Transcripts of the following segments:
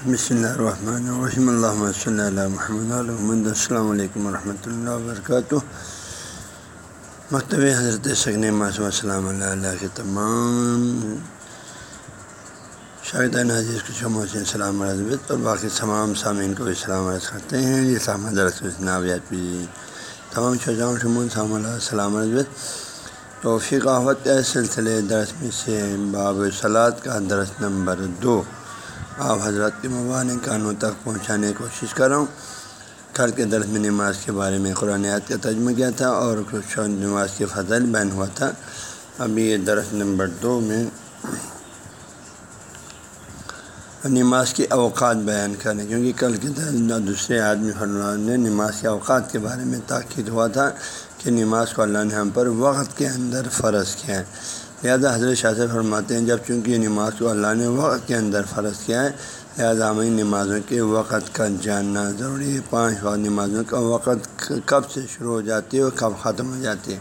بسم اللہ الرحمن الرحیم اللہ صلی اللہ محمد الحمد السلام علیکم ورحمۃ اللہ وبرکاتہ مکتب حضرت سگن معصوم السلام اللہ علیہ کے تمام شاہدان حضیز کو محسن السلام رضبت اور باقی تمام سامعین کو اسلام عرض کرتے ہیں یہ سامع درخت ناویات بھی تمام شجاؤں شمون سام اللہ السلام رضبت تو فقاوت سلسلے درس میں سے باب سلاد کا درس نمبر دو آپ حضرت کے مبارک کانوں تک پہنچانے کی کوشش کر رہا ہوں کل کے درس میں نماز کے بارے میں قرآن کا تجمہ کیا تھا اور کچھ نماز کے فضل بین ہوا تھا۔ ابھی یہ درس نمبر دو میں نماز کے اوقات بیان کریں کیونکہ کل کے درس دوسرے آدمی فرمان نے نماز کے اوقات کے بارے میں تاکید ہوا تھا کہ نماز کو اللہ نے ہم پر وقت کے اندر فرض کیا ہے۔ لہٰذا حضرت شاہ سے فرماتے ہیں، جب چونکہ نماز کو اللہ نے وقت کے اندر فرض کیا ہے، لہٰذا ہمیں نمازوں کے وقت کا جاننا ضروری ہے۔ پانچ وقت نمازوں کا وقت کب سے شروع ہو جاتی ہے اور کب ختم ہو جاتی ہے۔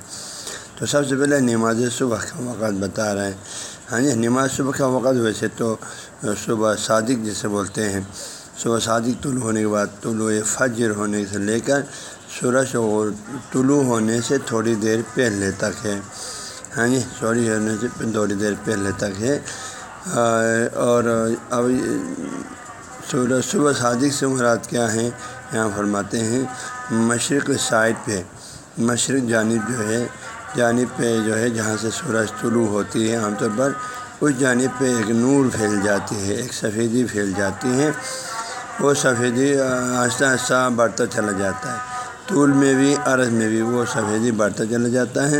تو سب سے پہلے نماز صبح کا وقت بتا رہے ہیں ہاں جی نماز صبح کا وقت ویسے تو صبح صادق جسے بولتے ہیں۔ صبح صادق طلوع ہونے کے بعد طلوع فجر ہونے سے لے کر سورج طلوع ہونے سے تھوڑی دیر پہلے تک ہے۔ ہاں جی چوری ہونے سے تھوڑی دیر پہلے تک ہے۔ اور اب سورج صبح صادق سے مراد کیا ہے؟ یہاں فرماتے ہیں، مشرق سائڈ پہ، مشرق جانب جو ہے، جانب پہ جو ہے، جہاں سے سورج طلوع ہوتی ہے، عام طور پر اس جانب پہ ایک نور پھیل جاتی ہے، ایک سفیدی پھیل جاتی ہے۔ وہ سفیدی آہستہ آہستہ بڑھتا چلا جاتا ہے۔ طول میں بھی، عرض میں بھی وہ سفیدی بڑھتا چلا جاتا ہے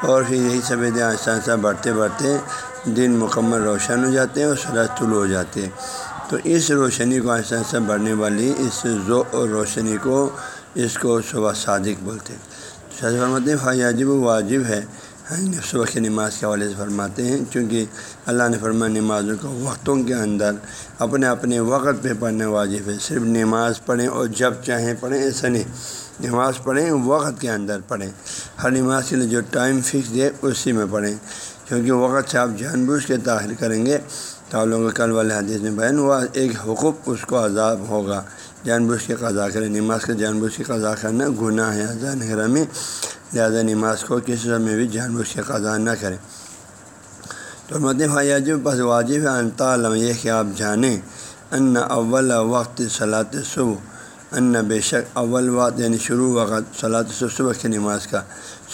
اور پھر یہی سفید آہستہ آہستہ بڑھتے بڑھتے دن مکمل روشن ہو جاتے ہیں اور سورج طلوع ہو جاتے ہیں۔ تو اس روشنی کو آہستہ آہستہ بڑھنے والی اس ذو اور روشنی کو اس کو صبح صادق بولتے ہیں۔ شاہ فرماتے ہیں فیاجب واجب ہے۔ ہاں، صبح کی نماز کے حوالے سے فرماتے ہیں، چونکہ اللہ نے فرما نمازوں کو وقتوں کے اندر اپنے اپنے وقت پہ پڑھنے واجب ہے۔ صرف نماز پڑھیں اور جب چاہیں پڑھیں، ایسا نہیں۔ نماز پڑھیں، وقت کے اندر پڑھیں۔ ہر نماز کے لیے جو ٹائم فکس ہے اسی میں پڑھیں۔ کیونکہ وقت سے آپ جان بوجھ کے داخل کریں گے، تو آپ لوگوں کل والے حدیث میں بیان ہوا، ایک حقوق اس کو عذاب ہوگا۔ جان بوجھ کے قضا کریں، نماز کا جان بوجھ کے قضا کرنا گناہ ہے اذان میں لہٰذا نماز کو کسی میں بھی جان بوجھ کے قضا نہ کریں۔ تو مدف واجب بس واجب ہے انطالم یہ کہ آپ جانیں ان اول وقت صلاح صبح ان بے شک اول وقت یعنی شروع وقت صلاح صبح کی نماز کا۔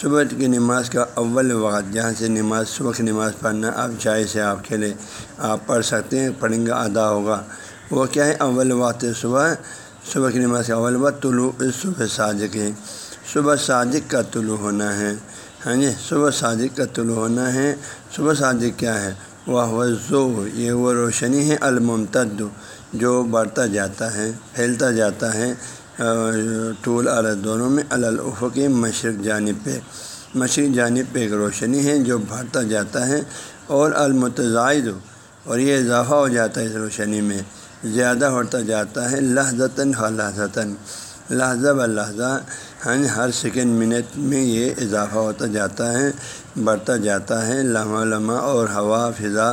صبح کی نماز کا اول وقت، جہاں سے نماز، صبح کی نماز پڑھنا آپ جائز سے آپ کے لیے آپ پڑھ سکتے ہیں پڑھیں گا ادا ہوگا۔ وہ کیا ہے؟ اول وقت صبح صبح کی نماز کا اول وقت طلوع صبح صادق ہے۔ صبح صادق کا طلوع ہونا ہے۔ ہاں جی صبح صادق کا طلوع ہونا ہے۔ صبح صادق کیا ہے؟ وہ ضو یہ وہ روشنی ہے، الممتد۔ جو بڑھتا جاتا ہے، پھیلتا جاتا ہے طول عرض دونوں میں الافق مشرق جانب پہ۔ مشرق جانب پہ ایک روشنی ہے جو بڑھتا جاتا ہے اور المتضائد اور یہ اضافہ ہو جاتا ہے اس روشنی میں۔ زیادہ ہوتا جاتا ہے لہذتاً لہذتاً لہذا ب لہذا ہاں ہر سیکنڈ منٹ میں یہ اضافہ ہوتا جاتا ہے، بڑھتا جاتا ہے، لمحہ لمحہ اور ہوا، فضا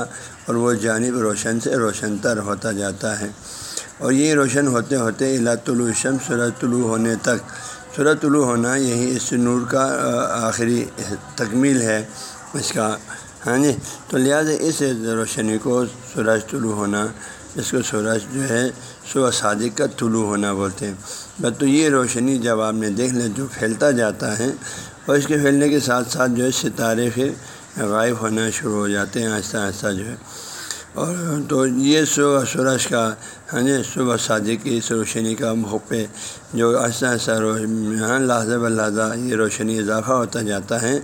اور وہ جانب روشن سے روشن تر ہوتا جاتا ہے۔ اور یہ روشن ہوتے ہوتے الا طلوع شم سورج طلوع ہونے تک۔ سورج طلوع ہونا یہی اس نور کا آخری تکمیل ہے۔ اس کا ہاں جی؟ تو لہٰذا اس روشنی کو سورج طلوع ہونا، اس کو سورج جو ہے صبح صادق کا طلوع ہونا بولتے ہیں۔ بس تو یہ روشنی جب آپ نے دیکھ لیں جو پھیلتا جاتا ہے، اور اس کے پھیلنے کے ساتھ ساتھ جو ہے ستارے پھر غائب ہونا شروع ہو جاتے ہیں، آہستہ آہستہ جو ہے۔ اور تو یہ صبح سورج کا ہاں جی صبح صادق کی اس روشنی کا پہ جو آہستہ آہستہ ہاں لہٰذا لہٰذا یہ روشنی اضافہ ہوتا جاتا ہے،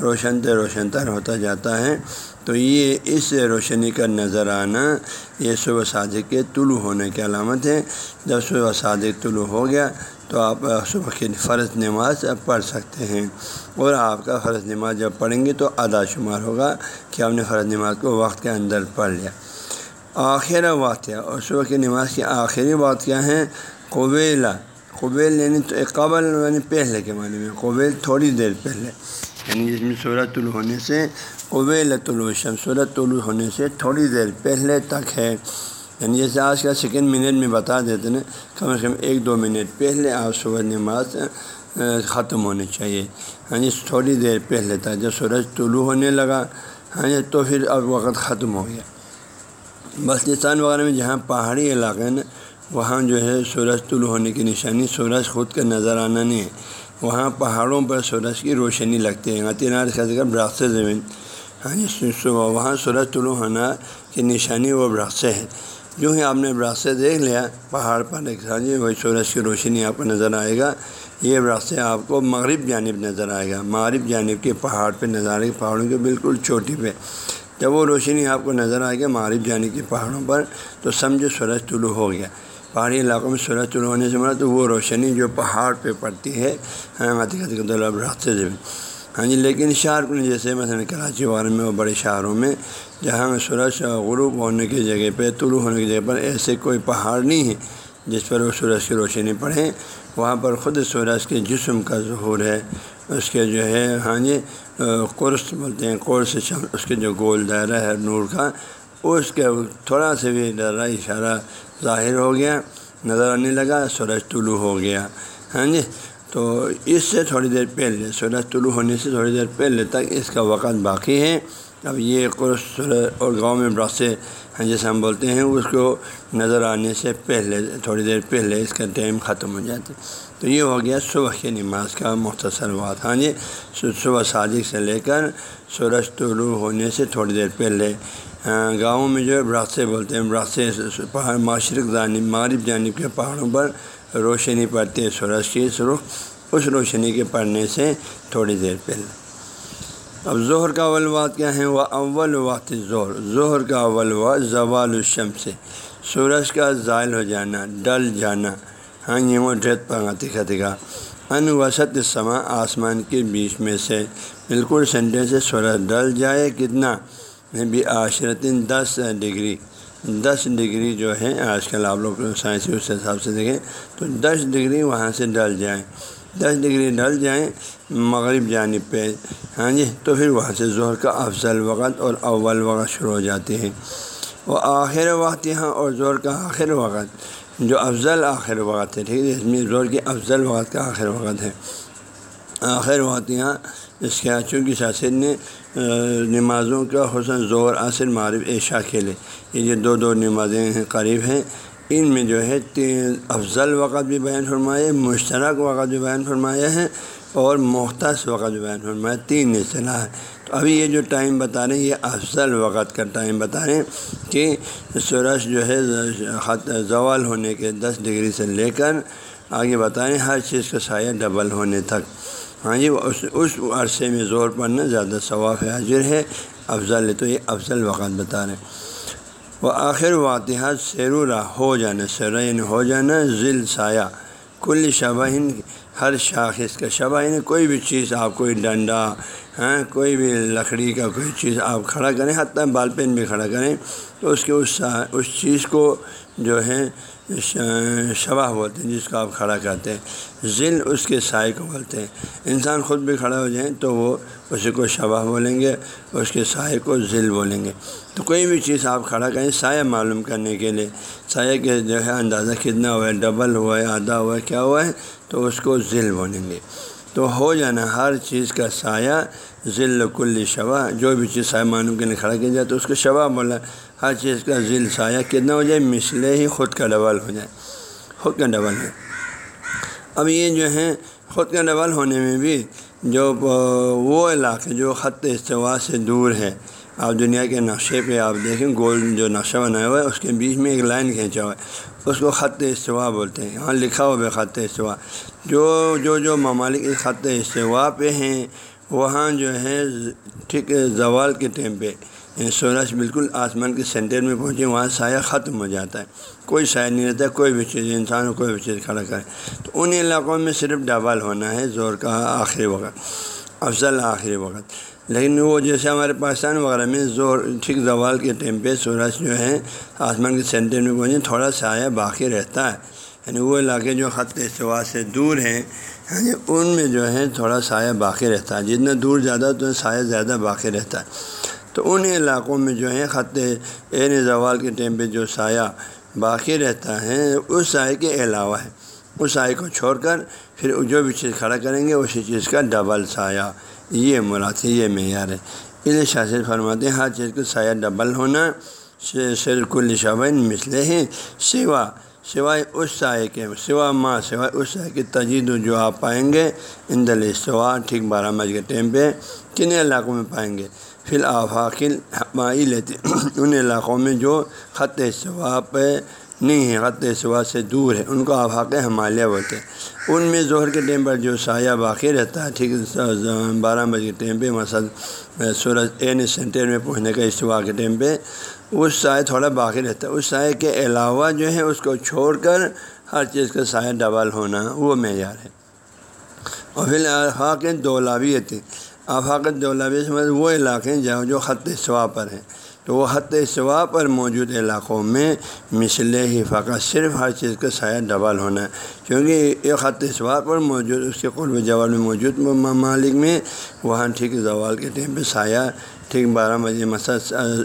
روشن تر روشن تر ہوتا جاتا ہے۔ تو یہ اس روشنی کا نظر آنا یہ صبح صادق کے طلوع ہونے کی علامت ہے۔ جب صبح صادق طلوع ہو گیا تو آپ صبح کی فرض نماز پڑھ سکتے ہیں۔ اور آپ کا فرض نماز جب پڑھیں گے تو ادا شمار ہوگا کہ آپ نے فرض نماز کو وقت کے اندر پڑھ لیا۔ آخر واقعہ اور صبح کی نماز کی آخری بات کیا ہے؟ قبیلہ۔ قبیل یعنی تو قبل یعنی پہلے کے معنی میں، قبیل تھوڑی دیر پہلے۔ یعنی جس میں سورج طلوع ہونے سے قبیل طلوع شم سورج طلوع ہونے سے تھوڑی دیر پہلے تک ہے۔ یعنی جیسے آج کا سیکنڈ منٹ میں بتا دیتے نا، کم از کم ایک دو منٹ پہلے آپ صبح نماز ختم ہونی چاہیے۔ ہاں جی تھوڑی دیر پہلے تھا جب سورج طلوع ہونے لگا۔ ہاں جی تو پھر اب وقت ختم ہو گیا۔ بلتستان وغیرہ میں جہاں پہاڑی علاقے نا، وہاں جو ہے سورج طلوع ہونے کی نشانی سورج خود کا نظر آنا نہیں ہے۔ وہاں پہاڑوں پر سورج کی روشنی لگتی ہے تینار کا ذکر برقص زمین۔ ہاں جی صبح وہاں سورج طلوع ہونا کی نشانی وہ برقصے ہے۔ جو ہی آپ نے برقصے دیکھ لیا، پہاڑ پر ایک ہاں جی وہی سورج کی روشنی آپ کو نظر آئے گا۔ یہ راستے آپ کو مغرب جانب نظر آئے گا۔ مغرب جانب کے پہاڑ پہ نظر آئے گا پہاڑوں کے بالکل چوٹی پہ۔ جب وہ روشنی آپ کو نظر آئے گا مغرب جانب کے پہاڑوں پر، تو سمجھو سورج طلوع ہو گیا۔ پہاڑی علاقوں میں سورج طلوع ہونے سے مراد وہ روشنی جو پہاڑ پہ پڑتی ہے۔ ہاں، راستے سے ہاں جی لیکن شہر جیسے مثلاً کراچی وغیرہ میں وہ بڑے شہروں میں، جہاں سورج غروب ہونے کی جگہ پہ، طلوع ہونے کی جگہ پر ایسے کوئی پہاڑ نہیں ہے، جس پر وہ سورج کی روشنی پڑھیں وہاں پر خود سورج کے جسم کا ظہور ہے۔ اس کے جو ہے ہاں جی قرص بولتے ہیں، قرص اس کے جو گول دائرہ ہے نور کا اس کے تھوڑا سا بھی ڈرا اشارہ ظاہر ہو گیا، نظر آنے لگا، سورج طلوع ہو گیا۔ ہاں جی؟ تو اس سے تھوڑی دیر پہلے، سورج طلوع ہونے سے تھوڑی دیر پہلے تک اس کا وقت باقی ہے۔ اب یہ قرص اور گاؤں میں برسے ہیں جیسے ہم بولتے ہیں، اس کو نظر آنے سے پہلے، تھوڑی دیر پہلے اس کا ٹائم ختم ہو جاتا۔ تو یہ ہو گیا صبح کی نماز کا مختصر بات۔ ہاں جی صبح صادق سے لے کر سورج طلوع ہونے سے تھوڑی دیر پہلے ہاں، گاؤں میں جو ہے براسے بولتے ہیں براسے پہاڑ معاشرک جانب یعنی مغرب یعنی جانب کے پہاڑوں پر روشنی پڑتی ہے سورج کی سرخ اس روشنی کے پڑنے سے تھوڑی دیر پہلے۔ اب ظہر کا اول وقت کیا ہے؟ وہ اول وقت ظہر۔ ظہر کا اول وقت زوال الشم سے سورج کا زائل ہو جانا، ڈل جانا۔ ہاں یہ وہ ڈریت پنگا تکھا تکھا۔ ان وسط سما آسمان کے بیچ میں سے بالکل سنڈے سے سورج ڈل جائے کتنا۔ بھی عاشرتن دس ڈگری دس ڈگری جو ہے آج کل آپ لوگ سائنسی اس حساب سے دیکھیں تو دس ڈگری وہاں سے ڈل جائیں دس ڈگری ڈل جائیں مغرب جانب پہ۔ ہاں جی تو پھر وہاں سے ظہر کا افضل وقت اور اول وقت شروع ہو جاتے ہیں۔ وہ آخر وقت یہاں اور زور کا آخر وقت۔ جو افضل آخر وقت ہے، ٹھیک ہے؟ اس میں زور کے افضل وقت کا آخر وقت ہے۔ آخر وقت یہاں اس کے چونکہ شاست نے نمازوں کا حسن زور عصر معرف عشاء کھیلے یہ جو دو دو نمازیں ہیں، قریب ہیں۔ ان میں جو ہے تین افضل وقت بھی بیان فرمایا مشترک وقت بھی بیان فرمایا ہے اور مختص وقت بیان فرمایا تین اصطلاح ہے۔ تو ابھی یہ جو ٹائم بتا رہے ہیں، یہ افضل وقت کا ٹائم بتا رہے ہیں کہ سورج جو ہے زوال ہونے کے دس ڈگری سے لے کر آگے بتا رہے ہیں، ہر چیز کا سایہ ڈبل ہونے تک۔ ہاں جی اس اس عرصے میں زور پڑنا زیادہ ثواف حاضر ہے، افضل ہے۔ تو یہ افضل وقت بتا رہے ہیں۔ وہ آخر واطحات سیرورا، ہو جانا، سیرین ہو جانا ذیل سایہ۔ کل شبہن ہر شاخص کا شبہ یعنی کوئی بھی چیز آپ، کوئی ڈنڈا ہاں کوئی بھی لکڑی کا کوئی چیز آپ کھڑا کریں، حتیٰ بال پین بھی کھڑا کریں، تو اس کے اس اس چیز کو جو ہے شبہ بولتے ہیں، جس کو آپ کھڑا کرتے ہیں۔ ذل اس کے سائے کو بولتے ہیں۔ انسان خود بھی کھڑا ہو جائیں تو وہ اسی کو شبہ بولیں گے، اس کے سائے کو ذل بولیں گے۔ تو کوئی بھی چیز آپ کھڑا کریں، سایہ معلوم کرنے کے لیے۔ سایہ کے جو ہے اندازہ کتنا ہوا ہے، ڈبل ہوا ہے، آدھا ہوا ہے، کیا ہوا ہے؟ تو اس کو ذل بولیں گے۔ تو ہو جانا ہر چیز کا سایہ، ذل کل شبہ جو بھی چیز سایہ معلوم کے لیے کھڑا کیا جائے تو اس کو شبہ بولا ہر چیز کا ذل سایہ کتنا ہو جائے مسلے ہی خود کا ڈبل ہو جائے۔ خود کا ڈبل ہے۔ اب یہ جو ہے خود کا ڈبل ہونے میں بھی جو وہ علاقے، جو خط استوا سے دور ہے آپ دنیا کے نقشے پہ آپ دیکھیں، گول جو نقشہ بنایا ہوا ہے، اس کے بیچ میں ایک لائن کھینچا ہوا ہے۔ اس کو خط استوا بولتے ہیں۔ یہاں لکھا ہوا ہے خط استوا جو جو جو ممالک اس خط استوا پہ ہیں، وہاں جو ہے، ٹھیک زوال کے ٹائم پہ یعنی سورج بالکل آسمان کے سینٹر میں پہنچے، وہاں سایہ ختم ہو جاتا ہے۔ کوئی سایہ نہیں رہتا، کوئی بھی چیز، انسان کو کوئی بھی چیز کھڑا کرے۔ تو ان علاقوں میں صرف ڈبل ہونا ہے، زور کا آخری وقت۔ افضل آخری وقت۔ لیکن وہ جیسے ہمارے پاکستان وغیرہ میں زور، ٹھیک زوال کے ٹائم پہ سورج جو ہے، آسمان کے سینٹر میں پہنچے، تھوڑا سایہ باقی رہتا ہے۔ یعنی وہ علاقے جو خط استوا سے دور ہیں یعنی ان میں جو ہے تھوڑا سایہ باقی رہتا ہے۔ جتنا دور زیادہ، تو سایہ زیادہ باقی رہتا ہے۔ تو ان علاقوں میں جو ہے، خط عین زوال کے ٹائم پہ جو سایہ باقی رہتا ہے، اس سائے کے علاوہ ہے۔ اس سائے کو چھوڑ کر، پھر جو بھی چیز کھڑا کریں گے، اسی چیز کا ڈبل سایہ۔ یہ مراد ہے، یہ معیار ہے۔ اس لیے شاثر فرماتے ہیں، ہر چیز کا سایہ ڈبل ہونا کل شبین مسلے ہیں۔ سوا، سوائے اس سائے کے، سوا ماں سوائے اس سائے کی تجید جو آپ پائیں گے ان دل سوا ٹھیک بارہ بج کے ٹائم پہ کن علاقوں میں پائیں گے۔ فی الآفاقل مائی لیتے ان علاقوں میں جو خط سوا پہ نہیں ہے خط سوا سے دور ہے ان کو آفاق ہمالیہ بولتے ہیں۔ ان میں ظہر کے ٹائم پر جو سایہ باقی رہتا ہے، ٹھیک بارہ بجے کے ٹائم پہ، مثلاً سورج این سینٹر میں پہنچنے کا استوا کے ٹائم پہ، اس سائے تھوڑا باقی رہتا ہے۔ اس سائے کے علاوہ جو ہے، اس کو چھوڑ کر ہر چیز کا سایہ ڈبل ہونا، وہ معیار ہے۔ اور پھر آفاق دولابیت آفاق دولابی مطلب وہ علاقے ہیں جہاں جو خط سوا پر ہیں۔ تو وہ حت سوا پر موجود علاقوں میں مسلح ہی فقط صرف ہر چیز کا سایہ ڈبل ہونا ہے۔ کیونکہ ایک خط سوا پر موجود، اس کے قرب جوال میں موجود ممالک میں وہاں ٹھیک زوال کے ٹائم پہ سایہ ٹھیک بارہ بجے مسا،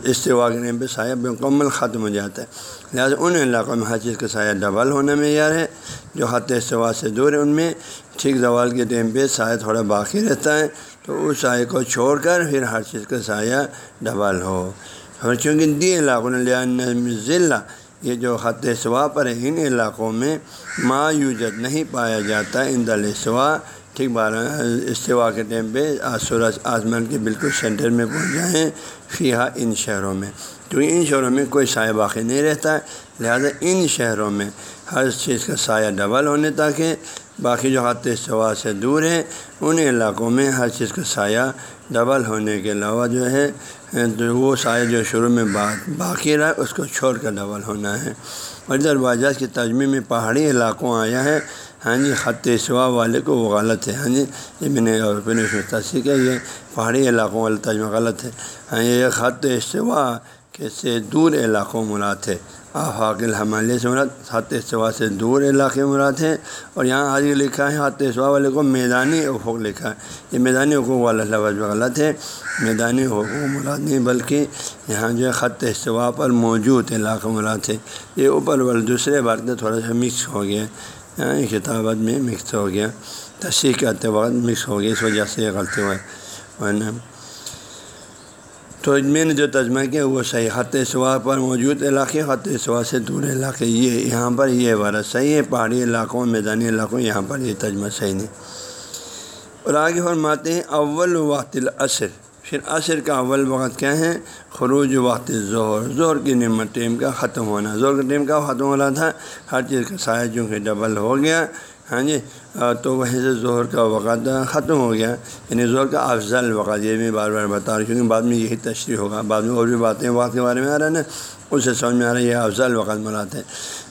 استوا کے ٹائم پہ سایہ مکمل ختم ہو جاتا ہے۔ لہٰذا ان علاقوں میں ہر چیز کا سایہ ڈبل ہونا معیار ہے۔ جو خط سوا سے دور ہے ان میں ٹھیک زوال کے ٹائم پہ سایہ تھوڑا باقی رہتا ہے۔ تو اس سائے کو چھوڑ کر پھر ہر چیز کا سایہ ڈبل ہو۔ اور چونکہ دی علاقوں ضلع یہ جو خط سوا پر ہے، ان علاقوں میں ما یوجد نہیں پایا جاتا ان دل سوا۔ ٹھیک بارہ استوا کے ٹائم پہ سورج آسمان کے بالکل سینٹر میں پہنچ جائیں فیحا ان شہروں میں۔ کیونکہ ان شہروں میں کوئی سایہ باقی نہیں رہتا۔ ہے لہذا ان شہروں میں ہر چیز کا سایہ ڈبل ہونے تاکہ باقی جو خط سوا سے دور ہیں ان علاقوں میں ہر چیز کا سایہ ڈبل ہونے کے علاوہ جو ہے وہ سایہ جو شروع میں باقی رہا، اس کو چھوڑ کر ڈبل ہونا ہے۔ اور ادھر واجہ کی تجمے میں پہاڑی علاقوں آیا ہے۔ ہاں جی خط سوا والے کو وہ غلط ہے۔ ہاں جی یہ میں نے اور پھر تصدیق ہے یہ پہاڑی علاقوں والا تجمہ غلط ہے۔ ہاں جی، یہ خط سوا کے سے دور علاقوں مراد ہے۔ آفاق الحمالیہ سے مراد خط سوا سے دور علاقے مراد ہے اور یہاں آج لکھا ہے خط سوا والے کو میدانی افق لکھا ہے۔ یہ میدانی حقوق والا لفظ غلط ہے۔ میدانی حقوق مراد نہیں، بلکہ یہاں جو ہے خط سوا پر موجود علاقہ مراد ہے۔ یہ اوپر والے دوسرے بار میں تھوڑا سا مکس ہو گیا۔ یہاں کتابت میں مکس ہو گیا۔ تصحیح کرتے وقت مکس ہو گیا، اس وجہ سے یہ غلطی ہوئے ورنہ تو میں نے جو تجمہ کیا وہ صحیح خط سوا پر موجود علاقے، خط سوا سے دور علاقے، یہ یہاں پر یہ عبارت صحیح ہے، پہاڑی علاقوں، میدانی علاقوں، یہاں پر یہ تجمہ صحیح نہیں۔ اور آگے فرماتے ہیں، اول وقت العصر۔ پھر عصر کا اول وقت کیا ہے؟ خروج وقت زہر زہر کی نعمت ٹیم کا ختم ہونا۔ زہر کا ٹیم کا ختم ہو رہا تھا؟ ہر چیز کا سایہ جو کہ ڈبل ہو گیا۔ ہاں جی تو وہیں سے ظہر کا وقت ختم ہو گیا۔ یعنی ظہر کا افضل وقت یہ میں بار بار بتا رہا کیونکہ بعد میں یہی تشریح ہوگا۔ بعد میں اور بھی باتیں وقت کے بارے میں آ رہا ہے نا، اس سے سمجھ میں آ رہا ہے یہ افضل وقت مراد ہے۔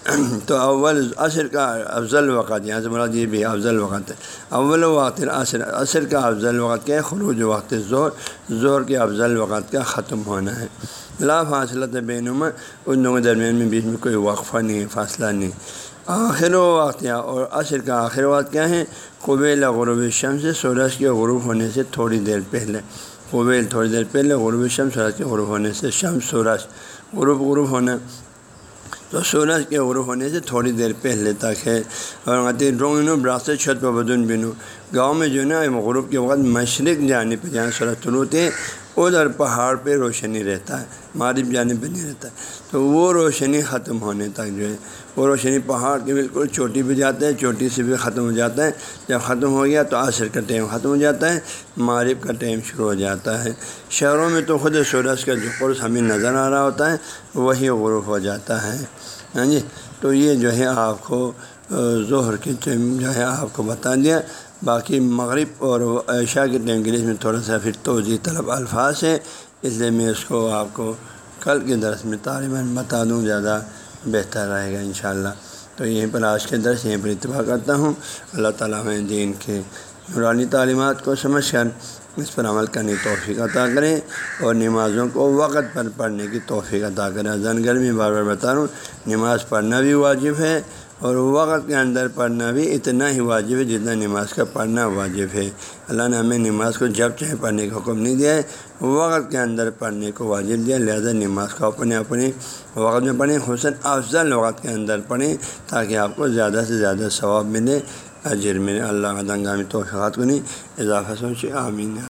تو اول عصر کا افضل وقت یہاں سے مراد یہ بھی افضل وقت ہے اول وقت عصر عصر کا افضل وقت کیا ہے؟ خروج وقت زہر زہر کے افضل وقت کا ختم ہونا ہے۔ لا فاصلت بینما ان دونوں کے درمیان میں بیچ میں کوئی وقفہ نہیں، فاصلہ نہیں۔ آخر و واقعہ اور عصر کا آخر وقت کیا ہے؟ قبیل غروب شم سے سورج کے غروب ہونے سے تھوڑی دیر پہلے۔ قبیل تھوڑی دیر پہلے، غروب شم سورج کے غروب ہونے سے شم سورج۔ غروب غروب ہونا۔ تو سورج کے غروب ہونے سے تھوڑی دیر پہلے تک ہے۔ اور ڈرونگ براستے چھت پہ بدن بنو۔ گاؤں میں جو ہے نا، غروب کے وقت مشرق جانے پہ جہاں سورج طلوع ادھر پہاڑ پہ روشنی رہتا ہے مارب جانے پہ نہیں رہتا۔ ہے تو وہ روشنی ختم ہونے تک جو ہے، وہ روشنی پہاڑ کی بالکل چوٹی پہ جاتا ہے، چوٹی سے بھی ختم ہو جاتا ہے۔ جب ختم ہو گیا تو عصر کا ٹائم ختم ہو جاتا ہے معرب کا ٹائم شروع ہو جاتا ہے۔ شہروں میں تو خود سورج کا جو قرص ہمیں نظر آ رہا ہوتا ہے، وہی غروب ہو جاتا ہے۔ ہاں جی؟ تو یہ جو ہے آپ کو ظہر کے ٹائم جو ہے، آپ کو بتا دیا۔ باقی مغرب اور عشاء کے ٹائم کے لیے اس میں تھوڑا سا پھر توجہ طلب الفاظ ہے اس لیے میں اس کو آپ کو کل کے درس میں طالباً بتا دوں، زیادہ بہتر رہے گا انشاءاللہ۔ تو یہیں پر آج کے درس، یہیں پر اتفاق کرتا ہوں۔ اللہ تعالیٰ دین کے نورانی تعلیمات کو سمجھ کر اس پر عمل کرنے کی توفیق عطا کریں اور نمازوں کو وقت پر پڑھنے کی توفیق عطا کریں زن میں بار بار بتا رہا ہوں، نماز پڑھنا بھی واجب ہے اور وقت کے اندر پڑھنا بھی اتنا ہی واجب ہے جتنا نماز کا پڑھنا واجب ہے۔ اللہ نے ہمیں نماز کو جب چاہے پڑھنے کا حکم نہیں دیا ہے، وقت کے اندر پڑھنے کو واجب دیا لہذا نماز کو اپنے اپنے وقت میں پڑھیں حسن افضل وقت کے اندر پڑھیں تاکہ آپ کو زیادہ سے زیادہ ثواب ملے۔ اجر میں اللہ کا دنگامی توفیقات کو نہیں اضافہ سوچے، آمین۔